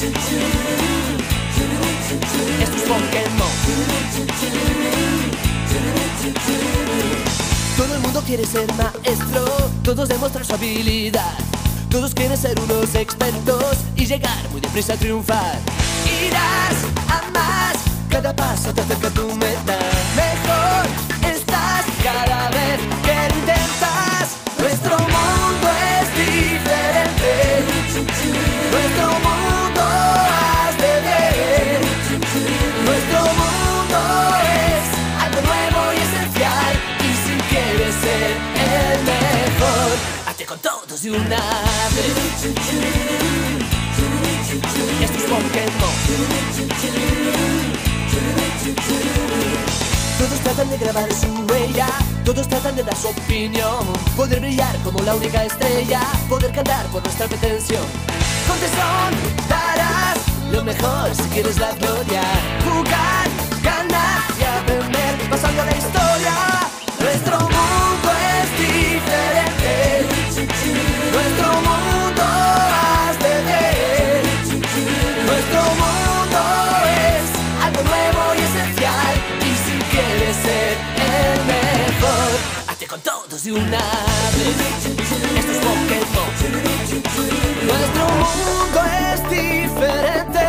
Esto es Pokémon. Todo el mundo quiere ser maestro, todos demostrar su habilidad. Todos quieren ser unos expertos y llegar muy deprisa a triunfar. Irás a más, cada paso te acerca a tu meta. Con todos de una vez. Esto es Pokémon. Todos tratan de grabar su huella, todos tratan de dar su opinión, poder brillar como la única estrella, poder cantar por nuestra pretensión. Con tesón darás lo mejor si quieres la gloria, jugar, con todos de una vez. Esto es Pokémon. Nuestro mundo es diferente.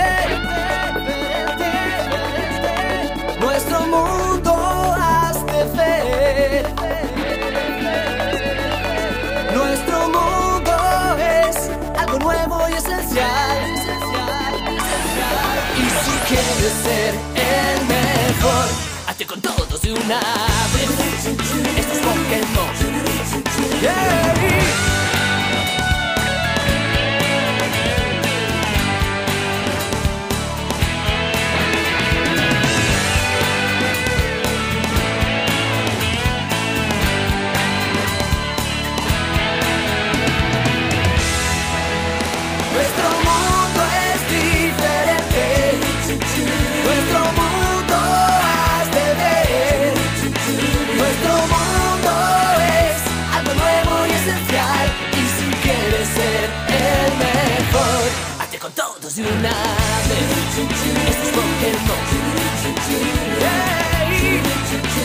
Nuestro mundo has de. Nuestro mundo es algo nuevo y esencial. Y si quieres ser el mejor, hazte con todos de una vez. tsunami it's broken hey!